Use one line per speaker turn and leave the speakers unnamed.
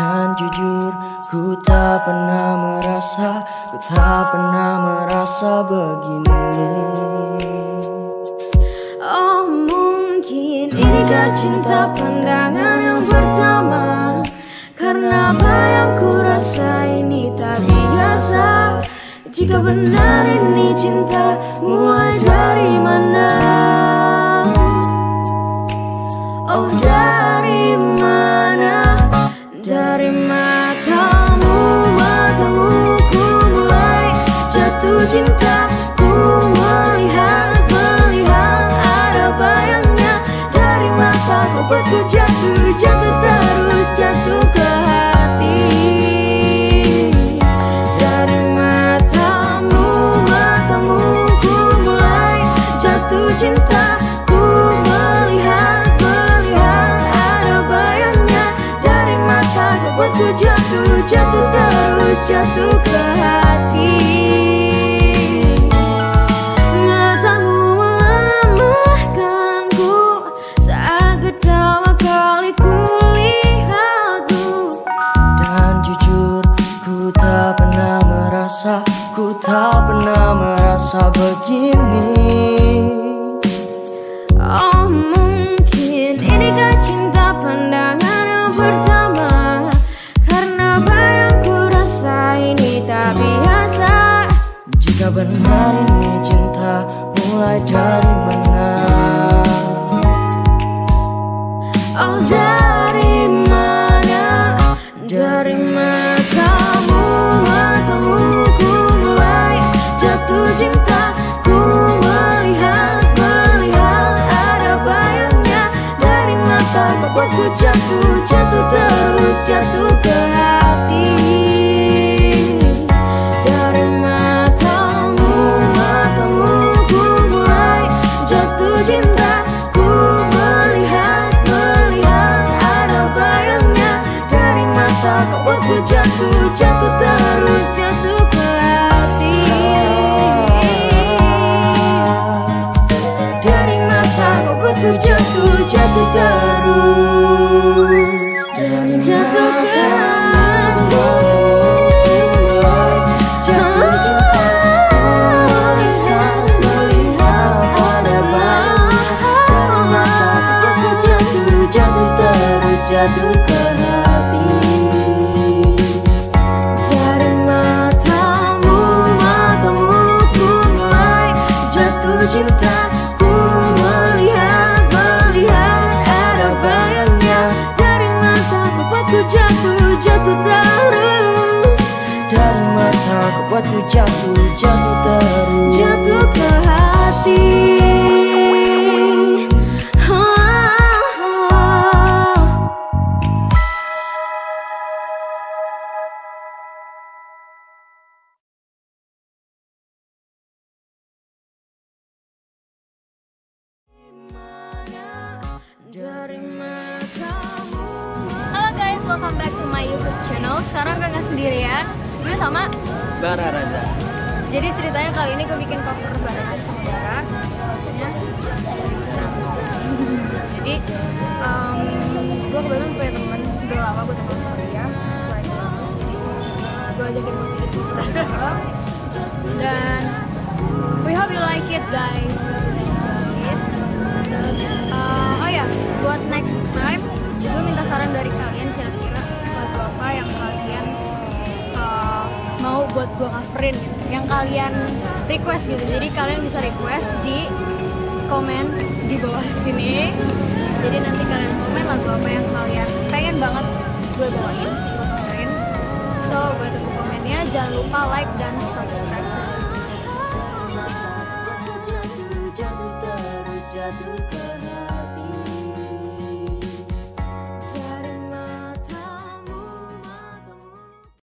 Dan jujur ku tak pernah merasa Ku tak pernah merasa begini.
Oh mungkin inikah cinta pandangan yang pertama? Karena apa yang ku rasa ini tak biasa? Jika benar ini cinta mulai dari mana jatuh Jatuh terus jatuh
merasa Ku tak pernah merasa begini.
Oh mungkin inikah cinta pandangan yang pertama? Karena apa yang ku rasa ini tak biasa.
Jika benar ini cinta mulai dari
jatuh ku jatuh Jatuh terus Jatuh ke hati
Halo guys, welcome back to my YouTube channel. Sekarang gue nggak sendirian, gue sama.
Bara Raza
Jadi ceritanya kali ini gue bikin cover bareng aja sama Bara. Jadi um, gue kebetulan punya temen udah lama gue temen sama dia gue ajakin buat bikin cover. Dan we hope you like it guys. Buat gue coverin yang kalian request gitu. Jadi kalian bisa request di komen di bawah sini. Jadi nanti kalian komen lagu apa yang kalian pengen banget gue bawain gue coverin. So gue tunggu komennya. Jangan lupa like dan subscribe.
Jatuh,